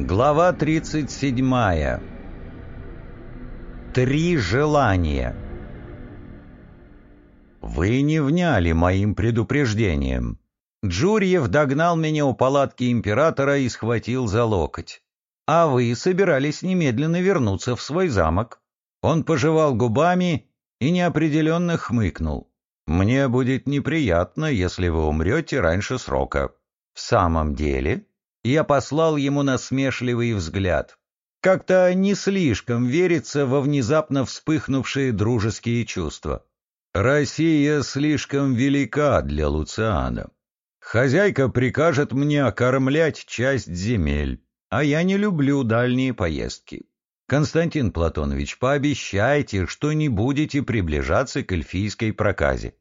Глава 37. Три желания. Вы не вняли моим предупреждением. Джурьев догнал меня у палатки императора и схватил за локоть. А вы собирались немедленно вернуться в свой замок. Он пожевал губами и неопределенно хмыкнул. Мне будет неприятно, если вы умрете раньше срока. В самом деле, я послал ему насмешливый взгляд. Как-то не слишком верится во внезапно вспыхнувшие дружеские чувства. Россия слишком велика для Луциана. Хозяйка прикажет мне окормлять часть земель, а я не люблю дальние поездки. Константин Платонович, пообещайте, что не будете приближаться к эльфийской проказе.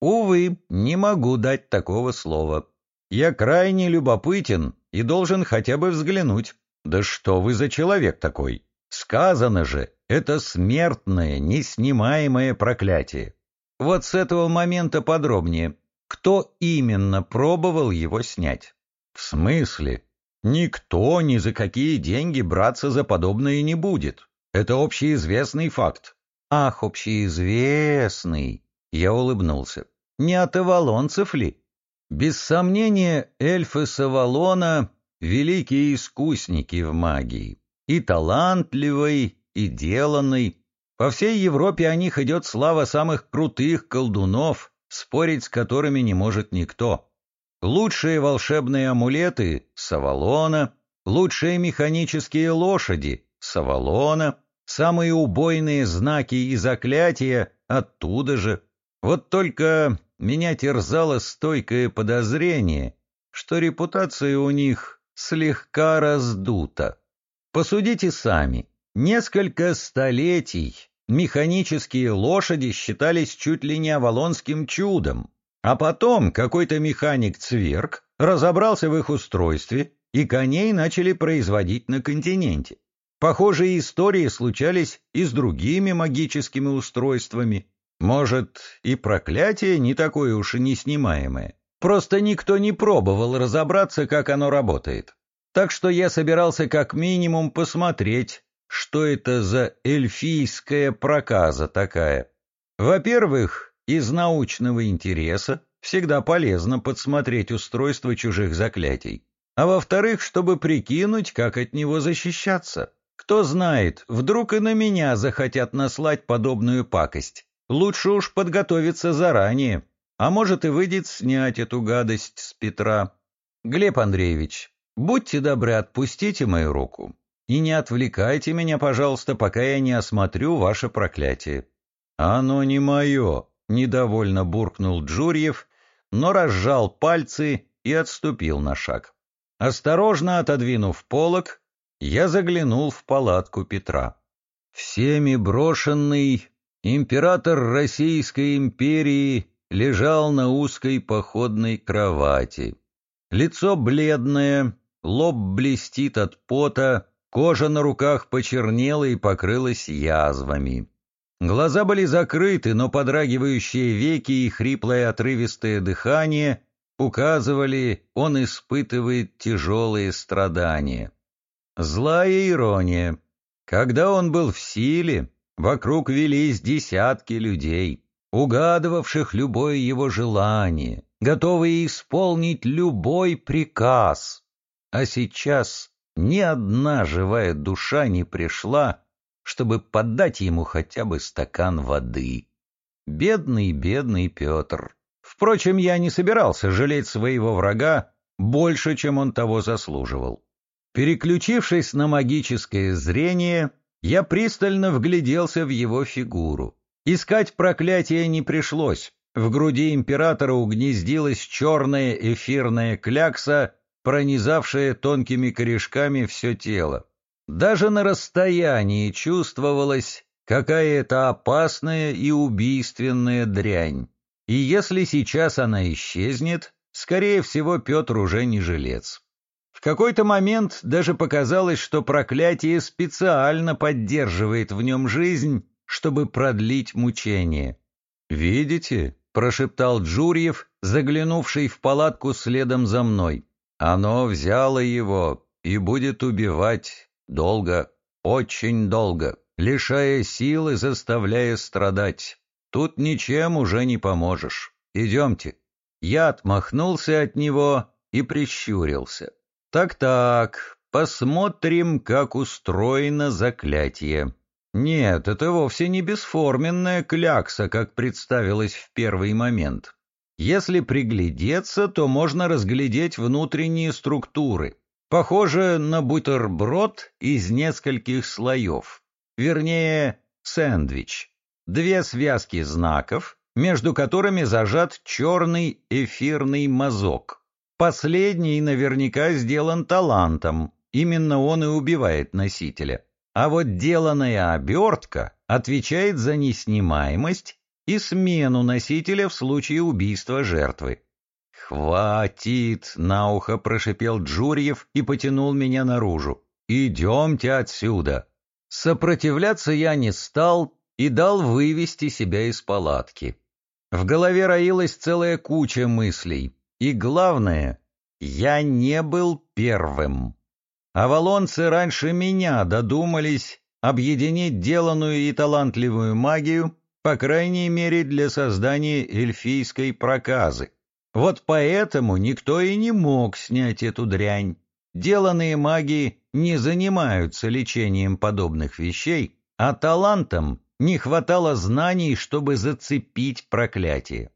Увы, не могу дать такого слова. Я крайне любопытен и должен хотя бы взглянуть. Да что вы за человек такой? Сказано же, это смертное, неснимаемое проклятие. Вот с этого момента подробнее. Кто именно пробовал его снять? В смысле? Никто ни за какие деньги браться за подобное не будет. Это общеизвестный факт. Ах, общеизвестный. Я улыбнулся. Не от авалонцев ли? Без сомнения, эльфы Савалона — великие искусники в магии, и талантливый, и деланный. По всей Европе о них идет слава самых крутых колдунов, спорить с которыми не может никто. Лучшие волшебные амулеты — Савалона, лучшие механические лошади — Савалона, самые убойные знаки и заклятия — оттуда же. Вот только меня терзало стойкое подозрение, что репутация у них слегка раздута. Посудите сами. Несколько столетий механические лошади считались чуть ли не авалонским чудом, а потом какой-то механик-цверк разобрался в их устройстве, и коней начали производить на континенте. Похожие истории случались и с другими магическими устройствами, может, и проклятие не такое уж и неснимаемое. Просто никто не пробовал разобраться, как оно работает. Так что я собирался как минимум посмотреть, что это за эльфийская проказа такая. Во-первых, из научного интереса всегда полезно подсмотреть устройство чужих заклятий. А во-вторых, чтобы прикинуть, как от него защищаться. Кто знает, вдруг и на меня захотят наслать подобную пакость. Лучше уж подготовиться заранее, а может и выйдет снять эту гадость с Петра. Глеб Андреевич, будьте добры, отпустите мою руку и не отвлекайте меня, пожалуйста, пока я не осмотрю ваше проклятие. Оно не мое, недовольно буркнул Джурьев, но разжал пальцы и отступил на шаг. Осторожно отодвинув полог, я заглянул в палатку Петра. Всеми брошенный, Император Российской империи лежал на узкой походной кровати. Лицо бледное, лоб блестит от пота, кожа на руках почернела и покрылась язвами. Глаза были закрыты, но подрагивающие веки и хриплое отрывистое дыхание указывали, он испытывает тяжелые страдания. Злая ирония. Когда он был в силе, Вокруг велись десятки людей, угадывавших любое его желание, готовые исполнить любой приказ. А сейчас ни одна живая душа не пришла, чтобы подать ему хотя бы стакан воды. Бедный, бедный Петр. Впрочем, я не собирался жалеть своего врага больше, чем он того заслуживал. Переключившись на магическое зрение, я пристально вгляделся в его фигуру. Искать проклятие не пришлось. В груди императора угнездилась черная эфирная клякса, пронизавшая тонкими корешками все тело. Даже на расстоянии чувствовалась какая-то опасная и убийственная дрянь. И если сейчас она исчезнет, скорее всего, Петр уже не жилец какой-то момент даже показалось, что проклятие специально поддерживает в нем жизнь, чтобы продлить мучение. «Видите?» — прошептал Джурьев, заглянувший в палатку следом за мной. «Оно взяло его, и будет убивать долго, очень долго, лишая сил и заставляя страдать. Тут ничем уже не поможешь. Идемте. Я отмахнулся от него и прищурился. Так-так, посмотрим, как устроено заклятие. Нет, это вовсе не бесформенная клякса, как представилось в первый момент. Если приглядеться, то можно разглядеть внутренние структуры. Похоже на бутерброд из нескольких слоев. Вернее, сэндвич. Две связки знаков, между которыми зажат черный эфирный мазок. Последний наверняка сделан талантом, именно он и убивает носителя. А вот деланная обертка отвечает за неснимаемость и смену носителя в случае убийства жертвы. «Хватит!» — на ухо прошипел Джурьев и потянул меня наружу. «Идемте отсюда!» Сопротивляться я не стал и дал вывести себя из палатки. В голове роилась целая куча мыслей, и главное, я не был первым. Авалонцы раньше меня додумались объединить деланную и талантливую магию, по крайней мере для создания эльфийской проказы. Вот поэтому никто и не мог снять эту дрянь. Деланные маги не занимаются лечением подобных вещей, а талантам не хватало знаний, чтобы зацепить проклятие.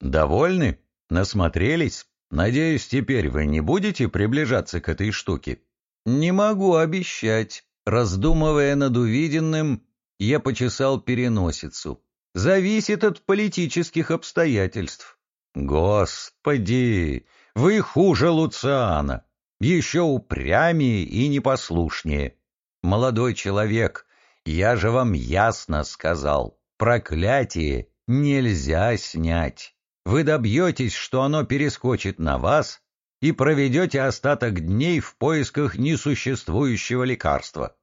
Довольны? Насмотрелись? Надеюсь, теперь вы не будете приближаться к этой штуке? «Не могу обещать». Раздумывая над увиденным, я почесал переносицу. «Зависит от политических обстоятельств». «Господи, вы хуже Луциана, еще упрямее и непослушнее. Молодой человек, я же вам ясно сказал, проклятие нельзя снять. Вы добьетесь, что оно перескочит на вас, и проведете остаток дней в поисках несуществующего лекарства.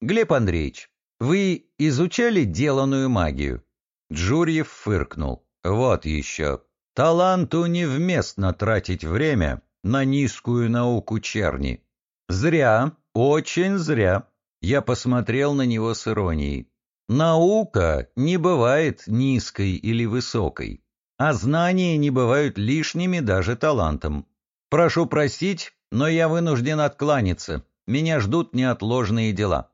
Глеб Андреевич, вы изучали деланную магию? Джурьев фыркнул. Вот еще. Таланту невместно тратить время на низкую науку черни. Зря, очень зря. Я посмотрел на него с иронией. Наука не бывает низкой или высокой, а знания не бывают лишними даже талантом. Прошу простить, но я вынужден откланяться. Меня ждут неотложные дела.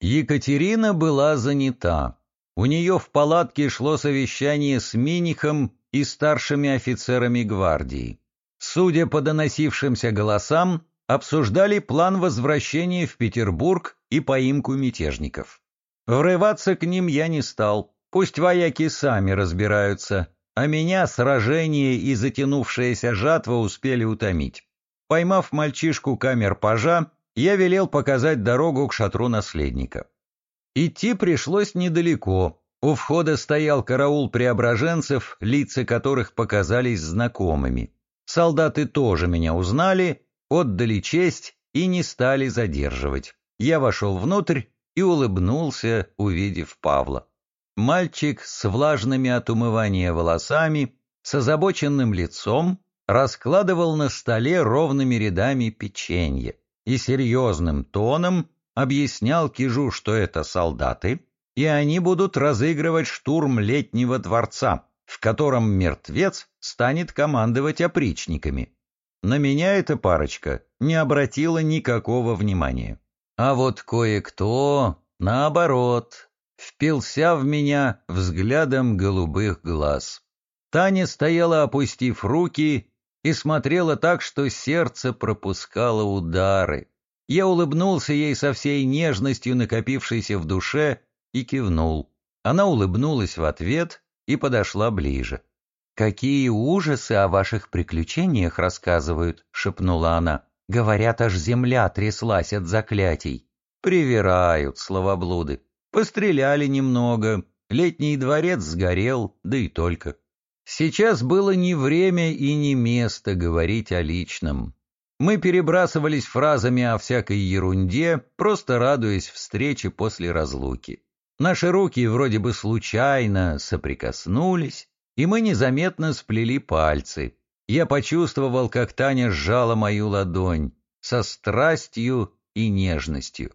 Екатерина была занята. У нее в палатке шло совещание с Минихом и старшими офицерами гвардии. Судя по доносившимся голосам, обсуждали план возвращения в Петербург и поимку мятежников. Врываться к ним я не стал, пусть вояки сами разбираются, а меня сражение и затянувшаяся жатва успели утомить. Поймав мальчишку камер-пажа, я велел показать дорогу к шатру наследника. Идти пришлось недалеко. У входа стоял караул преображенцев, лица которых показались знакомыми. Солдаты тоже меня узнали, отдали честь и не стали задерживать. Я вошел внутрь и улыбнулся, увидев Павла. Мальчик с влажными от умывания волосами, с озабоченным лицом, раскладывал на столе ровными рядами печенье и серьезным тоном объяснял Кижу, что это солдаты, и они будут разыгрывать штурм летнего дворца, в котором мертвец станет командовать опричниками. На меня эта парочка не обратила никакого внимания. А вот кое-кто, наоборот, впился в меня взглядом голубых глаз. Таня стояла, опустив руки, и смотрела так, что сердце пропускало удары. Я улыбнулся ей со всей нежностью, накопившейся в душе, и кивнул. Она улыбнулась в ответ и подошла ближе. «Какие ужасы о ваших приключениях рассказывают», — шепнула она. «Говорят, аж земля тряслась от заклятий». «Привирают, словоблуды. Постреляли немного, летний дворец сгорел, да и только. Сейчас было не время и не место говорить о личном. Мы перебрасывались фразами о всякой ерунде, просто радуясь встрече после разлуки. Наши руки вроде бы случайно соприкоснулись, и мы незаметно сплели пальцы. Я почувствовал, как Таня сжала мою ладонь. со страстью и нежностью.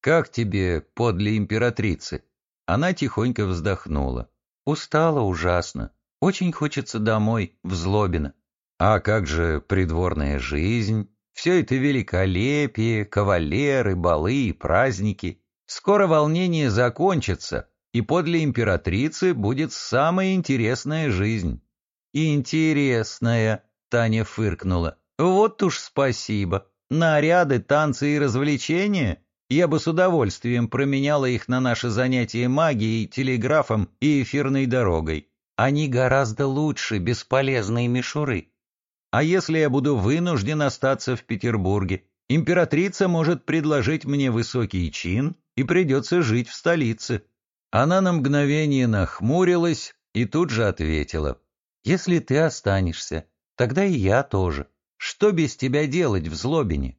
«Как тебе подле императрицы?» Она тихонько вздохнула. «Устала ужасно. Очень хочется домой, в Злобино. А как же придворная жизнь? Все это великолепие, кавалеры, балы и праздники. Скоро волнение закончится, и подле императрицы будет самая интересная жизнь. Интересная, Таня фыркнула. Вот уж спасибо. Наряды, танцы и развлечения? Я бы с удовольствием променяла их на наши занятия магией, телеграфом и эфирной дорогой. Они гораздо лучше бесполезной мишуры. А если я буду вынужден остаться в Петербурге, императрица может предложить мне высокий чин, и придется жить в столице. Она на мгновение нахмурилась и тут же ответила. «Если ты останешься, тогда и я тоже. Что без тебя делать в злобине?»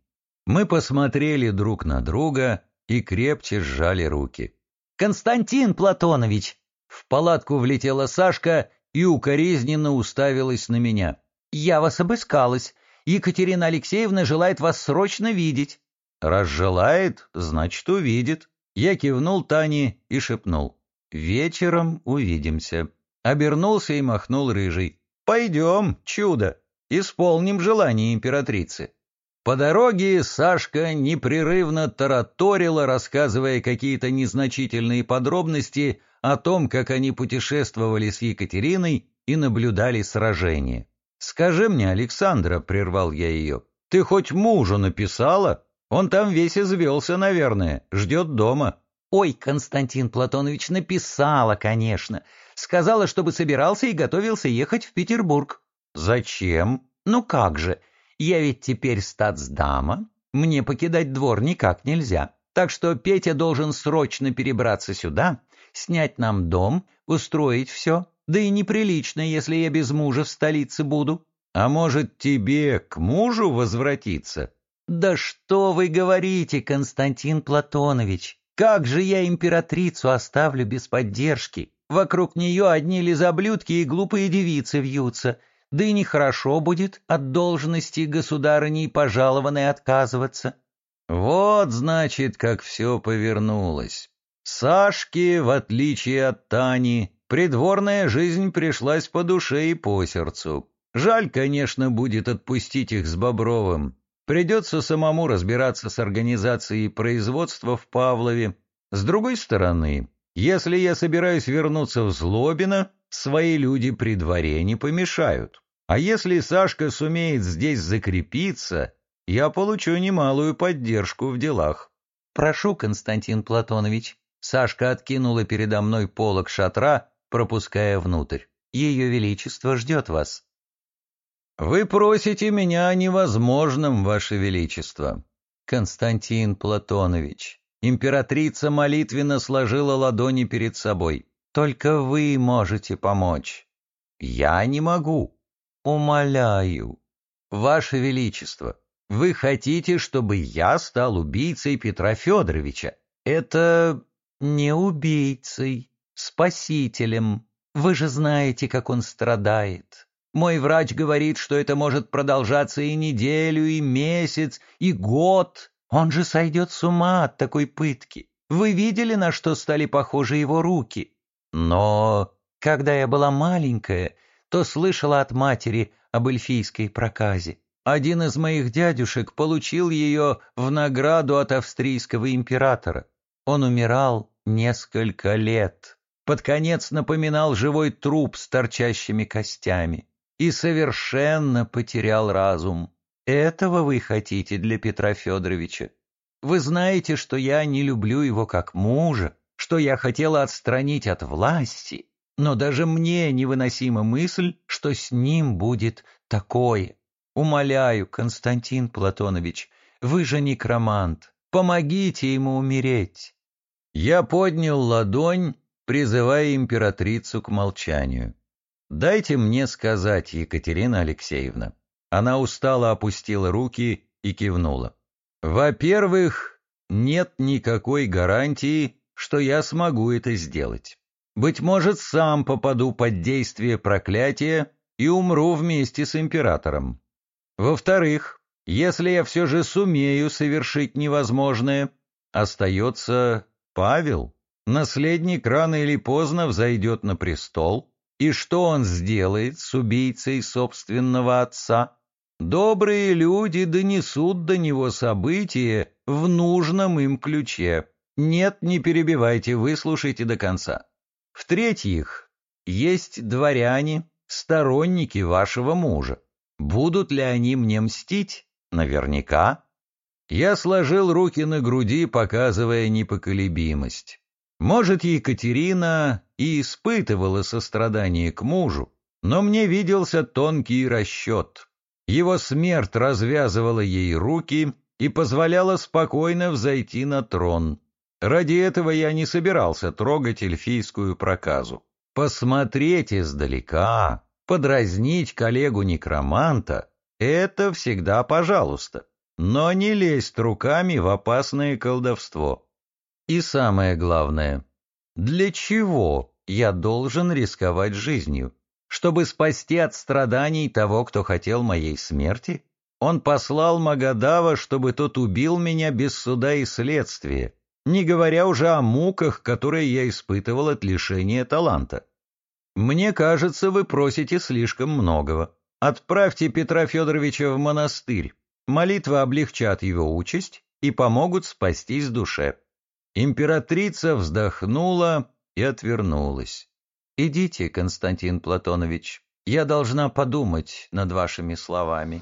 Мы посмотрели друг на друга и крепче сжали руки. «Константин Платонович!» В палатку влетела Сашка и укоризненно уставилась на меня. «Я вас обыскалась. Екатерина Алексеевна желает вас срочно видеть». «Раз желает, значит, увидит». Я кивнул Тане и шепнул. «Вечером увидимся». Обернулся и махнул рыжий. «Пойдем, чудо, исполним желание императрицы». По дороге Сашка непрерывно тараторила, рассказывая какие-то незначительные подробности о том, как они путешествовали с Екатериной и наблюдали сражение. «Скажи мне, Александра», — прервал я ее, — «ты хоть мужу написала? Он там весь извелся, наверное, ждет дома». «Ой, Константин Платонович, написала, конечно. Сказала, чтобы собирался и готовился ехать в Петербург». «Зачем?» «Ну как же, я ведь теперь статсдама, мне покидать двор никак нельзя, так что Петя должен срочно перебраться сюда, снять нам дом, устроить все, да и неприлично, если я без мужа в столице буду. А может, тебе к мужу возвратиться? Да что вы говорите, Константин Платонович? Как же я императрицу оставлю без поддержки? Вокруг нее одни лизоблюдки и глупые девицы вьются, да и нехорошо будет от должности государыней пожалованной отказываться. Вот, значит, как все повернулось. Сашке, в отличие от Тани, придворная жизнь пришлась по душе и по сердцу. Жаль, конечно, будет отпустить их с Бобровым. Придется самому разбираться с организацией производства в Павлове. С другой стороны, если я собираюсь вернуться в Злобино, свои люди при дворе не помешают. А если Сашка сумеет здесь закрепиться, я получу немалую поддержку в делах. Прошу, Константин Платонович. Сашка откинула передо мной полог шатра, пропуская внутрь. Ее Величество ждет вас. Вы просите меня о невозможном, Ваше Величество. Константин Платонович. Императрица молитвенно сложила ладони перед собой. Только вы можете помочь. Я не могу. Умоляю. Ваше Величество, вы хотите, чтобы я стал убийцей Петра Федоровича? Это не убийцей, спасителем. Вы же знаете, как он страдает. Мой врач говорит, что это может продолжаться и неделю, и месяц, и год. Он же сойдет с ума от такой пытки. Вы видели, на что стали похожи его руки? Но когда я была маленькая, то слышала от матери об эльфийской проказе. Один из моих дядюшек получил ее в награду от австрийского императора. Он умирал несколько лет. Под конец напоминал живой труп с торчащими костями. И совершенно потерял разум. Этого вы хотите для Петра Федоровича? Вы знаете, что я не люблю его как мужа, что я хотела отстранить от власти, но даже мне невыносима мысль, что с ним будет такое. Умоляю, Константин Платонович, вы же некромант, помогите ему умереть. Я поднял ладонь, призывая императрицу к молчанию. «Дайте мне сказать, Екатерина Алексеевна». Она устало опустила руки и кивнула. «Во-первых, нет никакой гарантии, что я смогу это сделать. Быть может, сам попаду под действие проклятия и умру вместе с императором. Во-вторых, Если я все же сумею совершить невозможное, остается Павел. Наследник рано или поздно взойдет на престол, и что он сделает с убийцей собственного отца? Добрые люди донесут до него события в нужном им ключе. Нет, не перебивайте, выслушайте до конца. В-третьих, есть дворяне, сторонники вашего мужа. Будут ли они мне мстить? Наверняка. Я сложил руки на груди, показывая непоколебимость. Может, Екатерина и испытывала сострадание к мужу, но мне виделся тонкий расчет. Его смерть развязывала ей руки и позволяла спокойно взойти на трон. Ради этого я не собирался трогать эльфийскую проказу. Посмотреть издалека, подразнить коллегу-некроманта — это всегда пожалуйста, но не лезть руками в опасное колдовство. И самое главное, для чего я должен рисковать жизнью? Чтобы спасти от страданий того, кто хотел моей смерти? Он послал Магадава, чтобы тот убил меня без суда и следствия, не говоря уже о муках, которые я испытывал от лишения таланта. Мне кажется, вы просите слишком многого. Отправьте Петра Федоровича в монастырь. Молитвы облегчат его участь и помогут спастись душе. Императрица вздохнула и отвернулась. «Идите, Константин Платонович, я должна подумать над вашими словами».